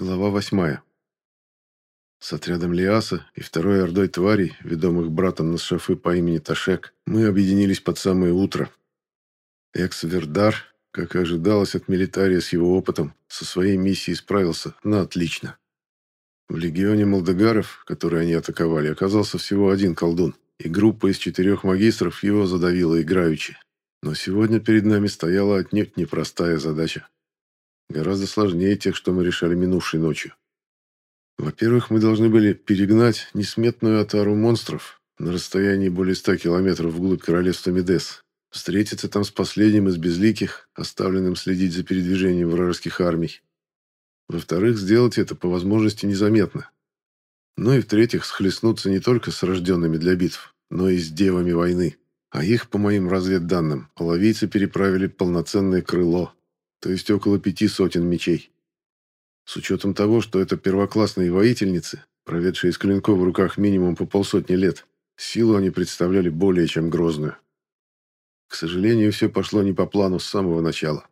Глава восьмая. С отрядом Лиаса и второй ордой тварей, ведомых братом на шафы по имени Ташек, мы объединились под самое утро. Экс-Вердар, как и ожидалось от милитария с его опытом, со своей миссией справился на отлично. В легионе молдегаров, которые они атаковали, оказался всего один колдун, и группа из четырех магистров его задавила играючи. Но сегодня перед нами стояла отнюдь непростая задача. Гораздо сложнее тех, что мы решали минувшей ночью. Во-первых, мы должны были перегнать несметную отару монстров на расстоянии более ста километров вглубь королевства Медес, встретиться там с последним из безликих, оставленным следить за передвижением вражеских армий. Во-вторых, сделать это по возможности незаметно. Ну и в-третьих, схлестнуться не только с рожденными для битв, но и с девами войны. А их, по моим разведданным, половийцы переправили полноценное крыло – то есть около пяти сотен мечей. С учетом того, что это первоклассные воительницы, проведшие из клинков в руках минимум по полсотни лет, силу они представляли более чем грозную. К сожалению, все пошло не по плану с самого начала.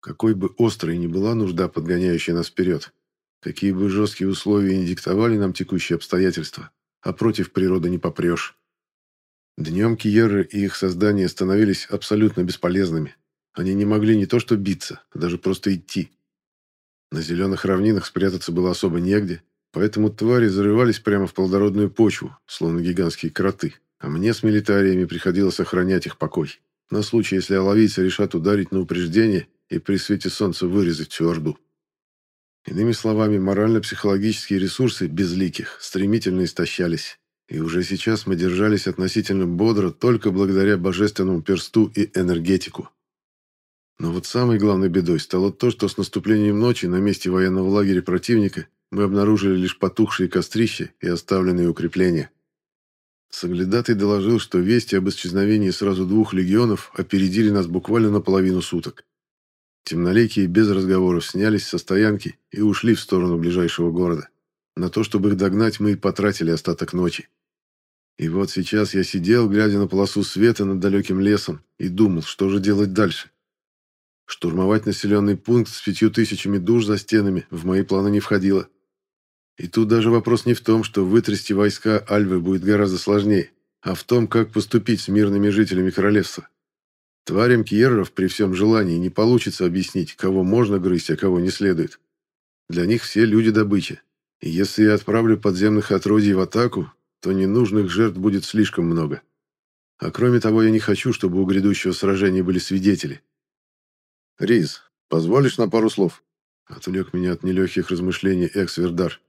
Какой бы острой ни была нужда, подгоняющая нас вперед, какие бы жесткие условия не диктовали нам текущие обстоятельства, а против природы не попрешь. Днем Киеры и их создания становились абсолютно бесполезными. Они не могли не то что биться, а даже просто идти. На зеленых равнинах спрятаться было особо негде, поэтому твари зарывались прямо в плодородную почву, словно гигантские кроты, а мне с милитариями приходилось охранять их покой, на случай, если оловийцы решат ударить на упреждение и при свете солнца вырезать всю орду. Иными словами, морально-психологические ресурсы безликих стремительно истощались, и уже сейчас мы держались относительно бодро только благодаря божественному персту и энергетику. Но вот самой главной бедой стало то, что с наступлением ночи на месте военного лагеря противника мы обнаружили лишь потухшие кострища и оставленные укрепления. Соглядатый доложил, что вести об исчезновении сразу двух легионов опередили нас буквально на половину суток. Темноликие без разговоров снялись со стоянки и ушли в сторону ближайшего города. На то, чтобы их догнать, мы и потратили остаток ночи. И вот сейчас я сидел, глядя на полосу света над далеким лесом, и думал, что же делать дальше. Штурмовать населенный пункт с пятью тысячами душ за стенами в мои планы не входило. И тут даже вопрос не в том, что вытрясти войска Альвы будет гораздо сложнее, а в том, как поступить с мирными жителями королевства. Тварям Кьерров при всем желании не получится объяснить, кого можно грызть, а кого не следует. Для них все люди добыча. И если я отправлю подземных отродий в атаку, то ненужных жертв будет слишком много. А кроме того, я не хочу, чтобы у грядущего сражения были свидетели. «Риз, позволишь на пару слов?» Отвлек меня от нелегких размышлений экс-вердар.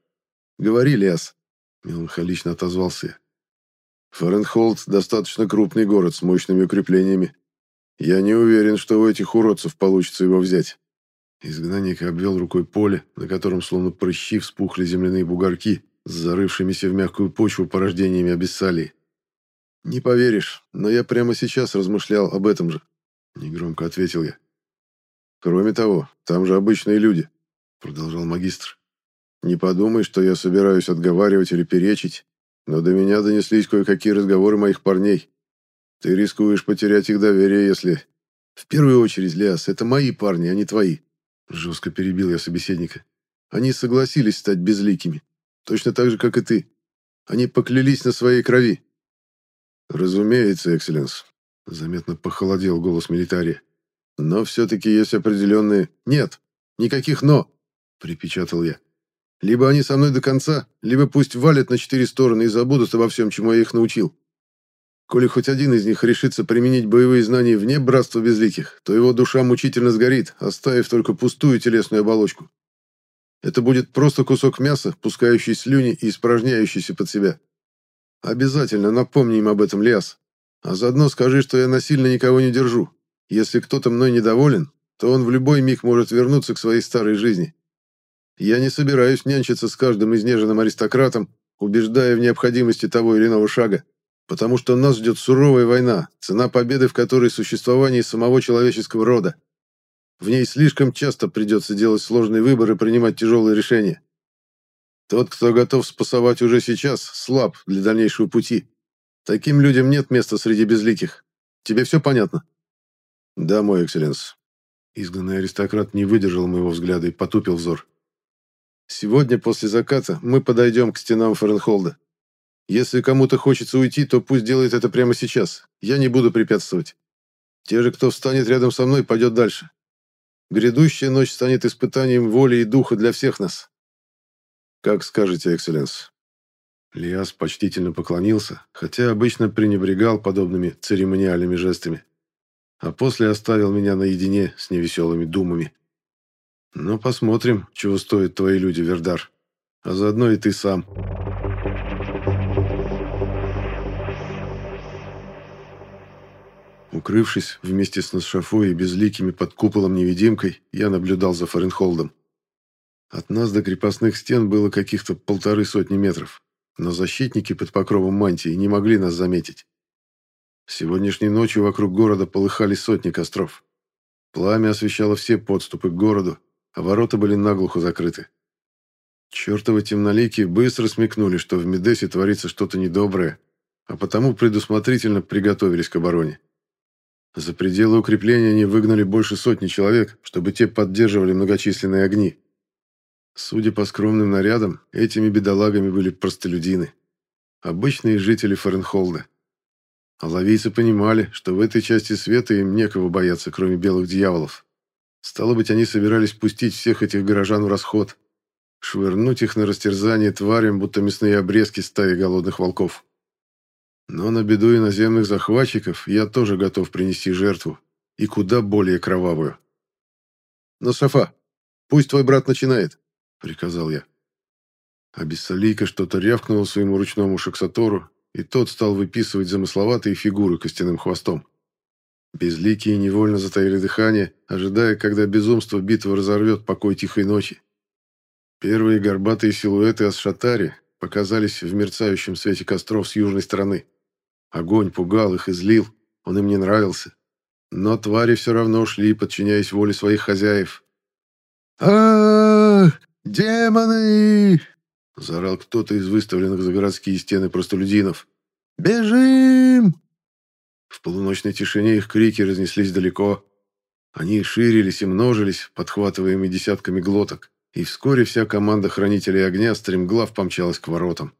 «Говори, Лес!» Меланхолично отозвался я. «Фаренхолд достаточно крупный город с мощными укреплениями. Я не уверен, что у этих уродцев получится его взять». Изгнанник обвел рукой поле, на котором словно прыщи вспухли земляные бугорки с зарывшимися в мягкую почву порождениями абиссалии. «Не поверишь, но я прямо сейчас размышлял об этом же», — негромко ответил я. Кроме того, там же обычные люди, продолжал магистр. Не подумай, что я собираюсь отговаривать или перечить, но до меня донеслись кое-какие разговоры моих парней. Ты рискуешь потерять их доверие, если... В первую очередь, Лиас, это мои парни, а не твои. Жестко перебил я собеседника. Они согласились стать безликими. Точно так же, как и ты. Они поклялись на своей крови. Разумеется, экселленс. Заметно похолодел голос милитария. Но все-таки есть определенные... Нет, никаких «но», припечатал я. Либо они со мной до конца, либо пусть валят на четыре стороны и забудут обо всем, чему я их научил. Коли хоть один из них решится применить боевые знания вне Братства Безликих, то его душа мучительно сгорит, оставив только пустую телесную оболочку. Это будет просто кусок мяса, пускающий слюни и испражняющийся под себя. Обязательно напомни им об этом, Лиас. А заодно скажи, что я насильно никого не держу, если кто-то мной недоволен, то он в любой миг может вернуться к своей старой жизни. Я не собираюсь нянчиться с каждым изнеженным аристократом, убеждая в необходимости того или иного шага, потому что нас ждет суровая война, цена победы в которой существование самого человеческого рода. В ней слишком часто придется делать сложные выборы и принимать тяжелые решения. Тот, кто готов спасовать уже сейчас, слаб для дальнейшего пути. Таким людям нет места среди безликих. Тебе все понятно?» «Да, мой экселленс». Изгнанный аристократ не выдержал моего взгляда и потупил взор. Сегодня после заката мы подойдем к стенам Фаренхолда. Если кому-то хочется уйти, то пусть делает это прямо сейчас. Я не буду препятствовать. Те же, кто встанет рядом со мной, пойдет дальше. Грядущая ночь станет испытанием воли и духа для всех нас. Как скажете, экселленс. Лиас почтительно поклонился, хотя обычно пренебрегал подобными церемониальными жестами. А после оставил меня наедине с невеселыми думами. Но посмотрим, чего стоят твои люди, Вердар. А заодно и ты сам. Укрывшись вместе с Насшафой и безликими под куполом-невидимкой, я наблюдал за Фаренхолдом. От нас до крепостных стен было каких-то полторы сотни метров, но защитники под покровом мантии не могли нас заметить. Сегодняшней ночью вокруг города полыхали сотни костров. Пламя освещало все подступы к городу, а ворота были наглухо закрыты. Чертовы темнолики быстро смекнули, что в Медесе творится что-то недоброе, а потому предусмотрительно приготовились к обороне. За пределы укрепления они выгнали больше сотни человек, чтобы те поддерживали многочисленные огни. Судя по скромным нарядам, этими бедолагами были простолюдины. Обычные жители Фаренхолда. А лавийцы понимали, что в этой части света им некого бояться, кроме белых дьяволов. Стало быть, они собирались пустить всех этих горожан в расход, швырнуть их на растерзание тварям, будто мясные обрезки стаи голодных волков. Но на беду иноземных захватчиков я тоже готов принести жертву, и куда более кровавую. «Но, Софа, пусть твой брат начинает», — приказал я. А что-то рявкнула своему ручному шаксатору, и тот стал выписывать замысловатые фигуры костяным хвостом. Безликие невольно затаили дыхание, ожидая, когда безумство битвы разорвет покой тихой ночи. Первые горбатые силуэты Асшатари показались в мерцающем свете костров с южной стороны. Огонь пугал их и злил, он им не нравился. Но твари все равно шли, подчиняясь воле своих хозяев. а, Демоны!» — заорал кто-то из выставленных за городские стены простолюдинов. «Бежим!» В полуночной тишине их крики разнеслись далеко. Они ширились и множились, подхватываемые десятками глоток, и вскоре вся команда хранителей огня стремглав помчалась к воротам.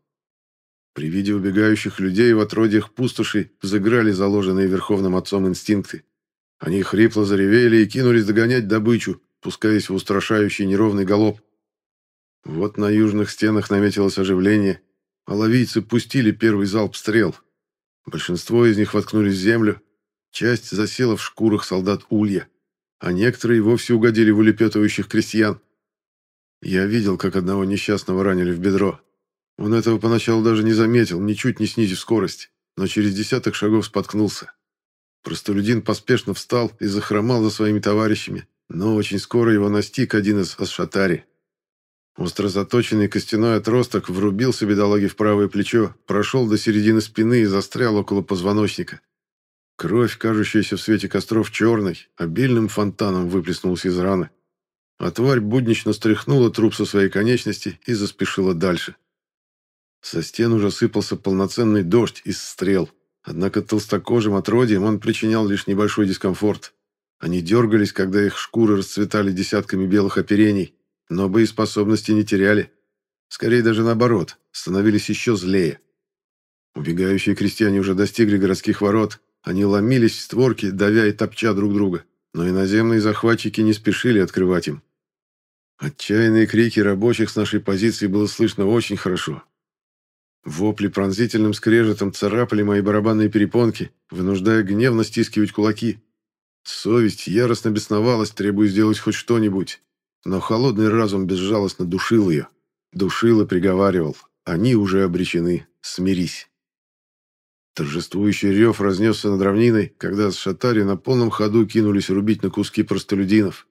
При виде убегающих людей в отродьях пустоши взыграли заложенные Верховным Отцом инстинкты. Они хрипло заревели и кинулись догонять добычу, пускаясь в устрашающий неровный галоп. Вот на южных стенах наметилось оживление, а ловийцы пустили первый залп стрел, Большинство из них воткнулись в землю, часть засела в шкурах солдат Улья, а некоторые вовсе угодили в улепетывающих крестьян. Я видел, как одного несчастного ранили в бедро. Он этого поначалу даже не заметил, ничуть не снизив скорость, но через десяток шагов споткнулся. Простолюдин поспешно встал и захромал за своими товарищами, но очень скоро его настиг один из асшатари. Остро заточенный костяной отросток врубился бедолаге в правое плечо, прошел до середины спины и застрял около позвоночника. Кровь, кажущаяся в свете костров черной, обильным фонтаном выплеснулась из раны. А тварь буднично стряхнула труп со своей конечности и заспешила дальше. Со стен уже сыпался полноценный дождь из стрел, однако толстокожим отродьям он причинял лишь небольшой дискомфорт. Они дергались, когда их шкуры расцветали десятками белых оперений, но боеспособности не теряли. Скорее даже наоборот, становились еще злее. Убегающие крестьяне уже достигли городских ворот. Они ломились в створки, давя и топча друг друга. Но иноземные захватчики не спешили открывать им. Отчаянные крики рабочих с нашей позиции было слышно очень хорошо. Вопли пронзительным скрежетом царапали мои барабанные перепонки, вынуждая гневно стискивать кулаки. Совесть яростно бесновалась, требуя сделать хоть что-нибудь. Но холодный разум безжалостно душил ее. Душил и приговаривал. Они уже обречены. Смирись. Торжествующий рев разнесся над равниной, когда с шатари на полном ходу кинулись рубить на куски простолюдинов.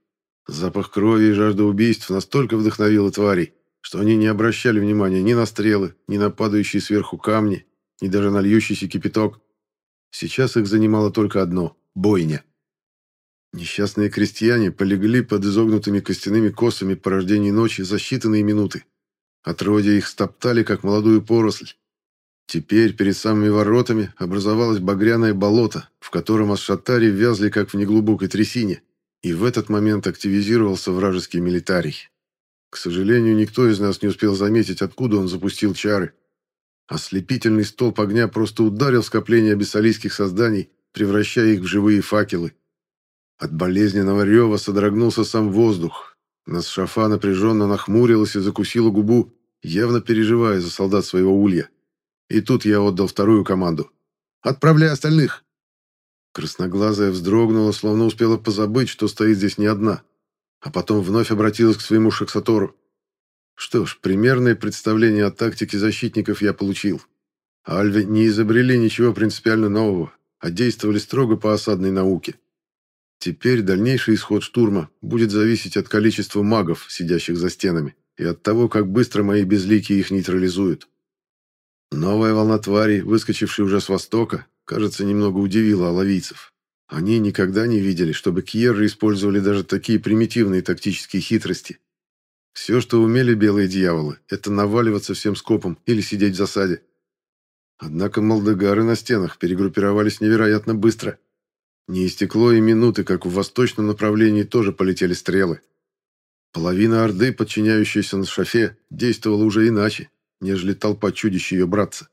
Запах крови и жажда убийств настолько вдохновил тварей, что они не обращали внимания ни на стрелы, ни на падающие сверху камни, ни даже на льющийся кипяток. Сейчас их занимало только одно – бойня. Несчастные крестьяне полегли под изогнутыми костяными косами по рождении ночи за считанные минуты. Отродья их стоптали, как молодую поросль. Теперь перед самыми воротами образовалось багряное болото, в котором асшатари вязли, как в неглубокой трясине, и в этот момент активизировался вражеский милитарий. К сожалению, никто из нас не успел заметить, откуда он запустил чары. Ослепительный столб огня просто ударил скопление бессалийских созданий, превращая их в живые факелы. От болезненного рева содрогнулся сам воздух. Насшафа напряженно нахмурилась и закусила губу, явно переживая за солдат своего улья. И тут я отдал вторую команду. «Отправляй остальных!» Красноглазая вздрогнула, словно успела позабыть, что стоит здесь не одна, а потом вновь обратилась к своему Шаксатору. Что ж, примерное представление о тактике защитников я получил. Альве не изобрели ничего принципиально нового, а действовали строго по осадной науке. Теперь дальнейший исход штурма будет зависеть от количества магов, сидящих за стенами, и от того, как быстро мои безликие их нейтрализуют. Новая волна тварей, выскочившая уже с востока, кажется, немного удивила алавийцев. Они никогда не видели, чтобы кьерры использовали даже такие примитивные тактические хитрости. Все, что умели белые дьяволы, это наваливаться всем скопом или сидеть в засаде. Однако молдегары на стенах перегруппировались невероятно быстро. Не истекло и минуты, как в восточном направлении тоже полетели стрелы. Половина Орды, подчиняющаяся на шафе, действовала уже иначе, нежели толпа чудищ ее братца.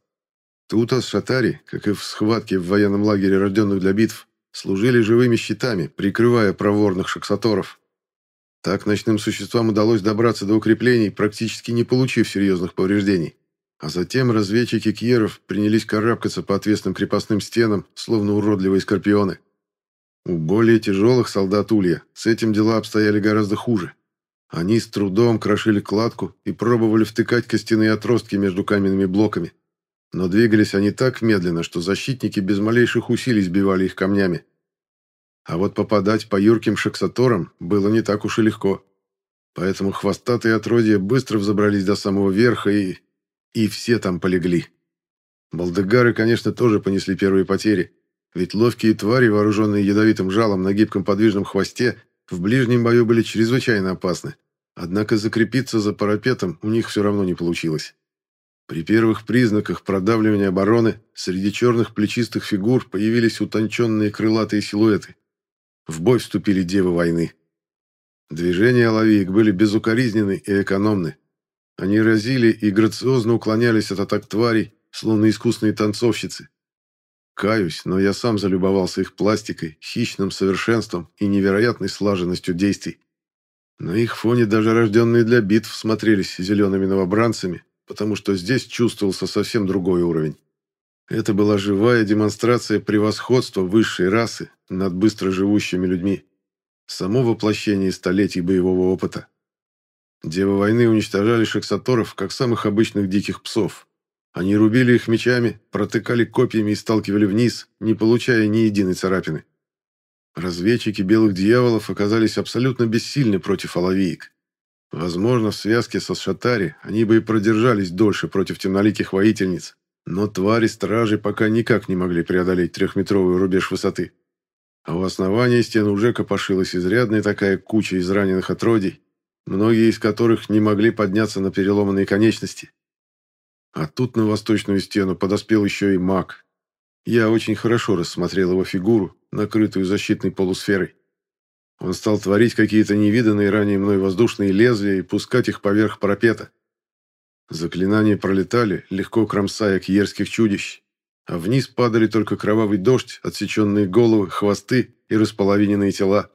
Тута с Шатари, как и в схватке в военном лагере рожденных для битв, служили живыми щитами, прикрывая проворных шаксаторов. Так ночным существам удалось добраться до укреплений, практически не получив серьезных повреждений. А затем разведчики Кьеров принялись карабкаться по отвесным крепостным стенам, словно уродливые скорпионы. У более тяжелых солдат Улья с этим дела обстояли гораздо хуже. Они с трудом крошили кладку и пробовали втыкать костяные отростки между каменными блоками. Но двигались они так медленно, что защитники без малейших усилий сбивали их камнями. А вот попадать по юрким шаксаторам было не так уж и легко. Поэтому хвостатые отродья быстро взобрались до самого верха и... и все там полегли. Балдегары, конечно, тоже понесли первые потери, ведь ловкие твари, вооруженные ядовитым жалом на гибком подвижном хвосте, в ближнем бою были чрезвычайно опасны. Однако закрепиться за парапетом у них все равно не получилось. При первых признаках продавливания обороны среди черных плечистых фигур появились утонченные крылатые силуэты. В бой вступили девы войны. Движения лавиек были безукоризненны и экономны. Они разили и грациозно уклонялись от атак тварей, словно искусные танцовщицы. Каюсь, но я сам залюбовался их пластикой, хищным совершенством и невероятной слаженностью действий. На их фоне даже рожденные для битв смотрелись зелеными новобранцами, потому что здесь чувствовался совсем другой уровень. Это была живая демонстрация превосходства высшей расы над быстро живущими людьми. Само воплощение столетий боевого опыта. Девы войны уничтожали шексаторов, как самых обычных диких псов, они рубили их мечами, протыкали копьями и сталкивали вниз, не получая ни единой царапины. Разведчики белых дьяволов оказались абсолютно бессильны против алавиек. Возможно, в связке со Шатари они бы и продержались дольше против темноликих воительниц, но твари-стражи пока никак не могли преодолеть трехметровый рубеж высоты. А у основания стен уже копошилась изрядная такая куча израненных отродий, многие из которых не могли подняться на переломанные конечности. А тут на восточную стену подоспел еще и маг. Я очень хорошо рассмотрел его фигуру, накрытую защитной полусферой. Он стал творить какие-то невиданные ранее мной воздушные лезвия и пускать их поверх парапета. Заклинания пролетали, легко кромсая кьерских чудищ, а вниз падали только кровавый дождь, отсеченные головы, хвосты и располовиненные тела.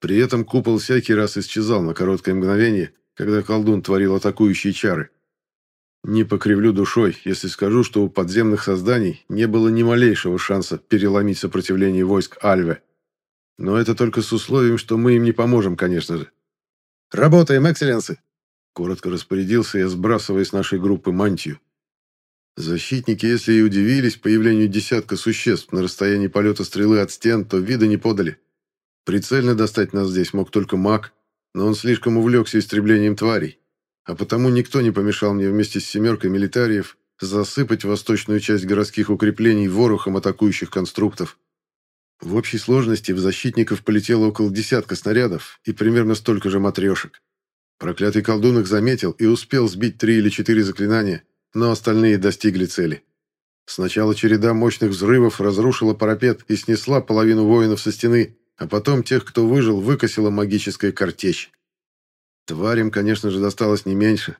При этом купол всякий раз исчезал на короткое мгновение, когда колдун творил атакующие чары. Не покривлю душой, если скажу, что у подземных созданий не было ни малейшего шанса переломить сопротивление войск Альве. Но это только с условием, что мы им не поможем, конечно же. «Работаем, экселленсы!» Коротко распорядился я, сбрасывая с нашей группы мантию. Защитники, если и удивились появлению десятка существ на расстоянии полета стрелы от стен, то вида не подали. Прицельно достать нас здесь мог только маг, но он слишком увлекся истреблением тварей а потому никто не помешал мне вместе с семеркой милитариев засыпать восточную часть городских укреплений ворохом атакующих конструктов. В общей сложности в защитников полетело около десятка снарядов и примерно столько же матрешек. Проклятый колдун их заметил и успел сбить три или четыре заклинания, но остальные достигли цели. Сначала череда мощных взрывов разрушила парапет и снесла половину воинов со стены, а потом тех, кто выжил, выкосила магическая картечь. Тварям, конечно же, досталось не меньше.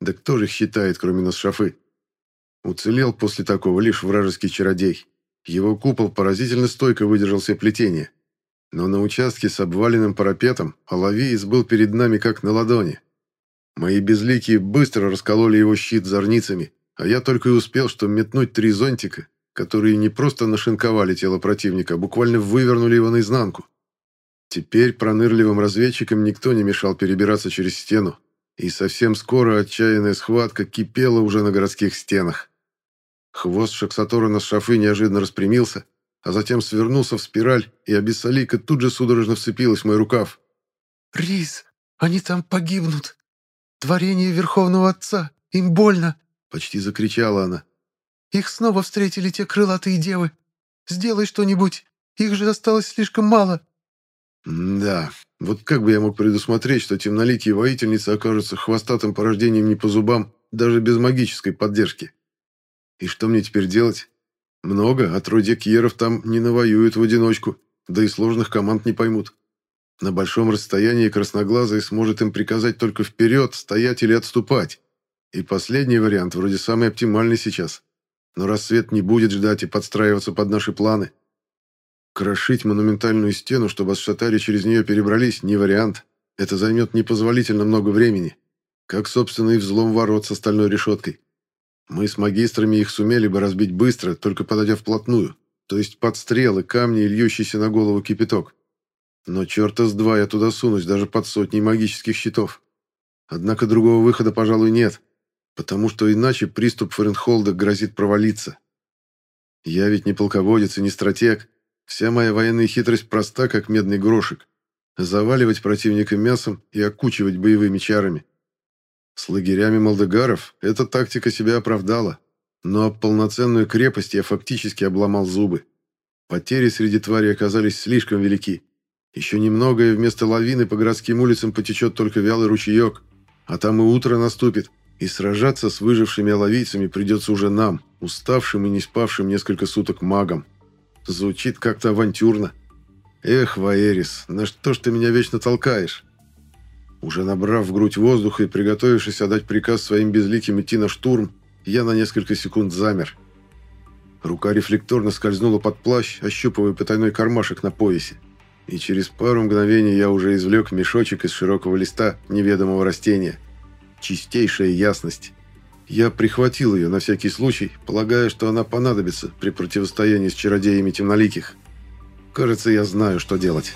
Да кто же их считает, кроме нас шафы? Уцелел после такого лишь вражеский чародей. Его купол поразительно стойко выдержал все плетения. Но на участке с обваленным парапетом Алавиец был перед нами как на ладони. Мои безликие быстро раскололи его щит зорницами, а я только и успел, что метнуть три зонтика, которые не просто нашинковали тело противника, а буквально вывернули его наизнанку. Теперь пронырливым разведчикам никто не мешал перебираться через стену, и совсем скоро отчаянная схватка кипела уже на городских стенах. Хвост Шаксатора на шафы неожиданно распрямился, а затем свернулся в спираль, и Абиссалика тут же судорожно вцепилась в мой рукав. «Рис, они там погибнут! Творение Верховного Отца! Им больно!» Почти закричала она. «Их снова встретили те крылатые девы! Сделай что-нибудь! Их же осталось слишком мало!» «Да, вот как бы я мог предусмотреть, что темноликие воительницы окажутся хвостатым порождением не по зубам, даже без магической поддержки?» И что мне теперь делать? Много, а трое кьеров там не навоюют в одиночку, да и сложных команд не поймут. На большом расстоянии красноглазый сможет им приказать только вперед, стоять или отступать. И последний вариант вроде самый оптимальный сейчас. Но рассвет не будет ждать и подстраиваться под наши планы. Крошить монументальную стену, чтобы асшатари через нее перебрались, не вариант. Это займет непозволительно много времени. Как, собственно, и взлом ворот с остальной решеткой. Мы с магистрами их сумели бы разбить быстро, только подойдя вплотную, то есть под стрелы, камни и льющийся на голову кипяток. Но черта с два я туда сунусь, даже под сотней магических щитов. Однако другого выхода, пожалуй, нет, потому что иначе приступ Ференхолда грозит провалиться. Я ведь не полководец и не стратег. Вся моя военная хитрость проста, как медный грошек. Заваливать противника мясом и окучивать боевыми чарами. С лагерями молдегаров эта тактика себя оправдала, но об полноценную крепость я фактически обломал зубы. Потери среди тварей оказались слишком велики. Еще немного, и вместо лавины по городским улицам потечет только вялый ручеек, а там и утро наступит, и сражаться с выжившими оловийцами придется уже нам, уставшим и не спавшим несколько суток магам. Звучит как-то авантюрно. Эх, Ваерис, на что ж ты меня вечно толкаешь? Уже набрав в грудь воздуха и приготовившись отдать приказ своим безликим идти на штурм, я на несколько секунд замер. Рука рефлекторно скользнула под плащ, ощупывая потайной кармашек на поясе. И через пару мгновений я уже извлек мешочек из широкого листа неведомого растения. Чистейшая ясность. Я прихватил ее на всякий случай, полагая, что она понадобится при противостоянии с чародеями темноликих. Кажется, я знаю, что делать».